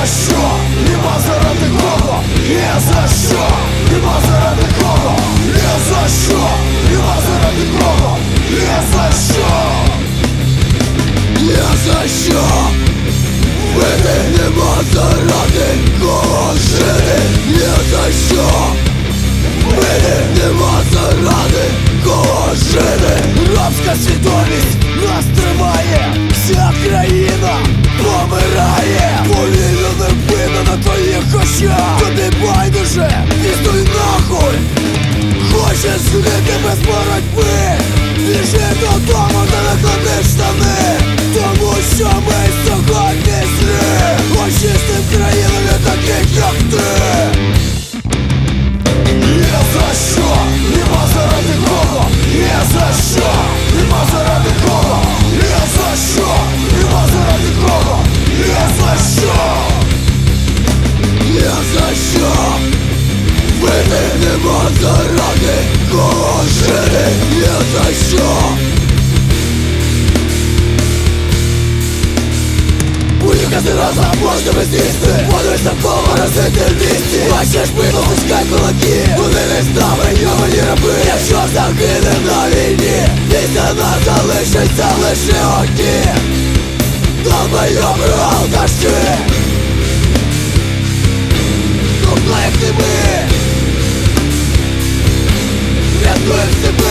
за що, нема заради кого, є за що, нема заради кого, є за що, нема заради кого, є за що, є за що, вити нема заради кого жити, є за що, вити нема заради жити без боротьби, біжи додому та наклади штани, тому що ми сьогодні злі, очистим країну від таких, як ти. Є за що, нема заради кого, є за що, нема заради кого, є за що, нема заради кого, є за що, є за що, вити нема заради разом можна без їсти Подивись навколо в місті Бачиш бидло, стискай кулаки Вони не з нами, йомані раби Якщо загинем на війні Після нас залишиться лише одні Долбойоби алкаші Комплекти ми Рятуєм себе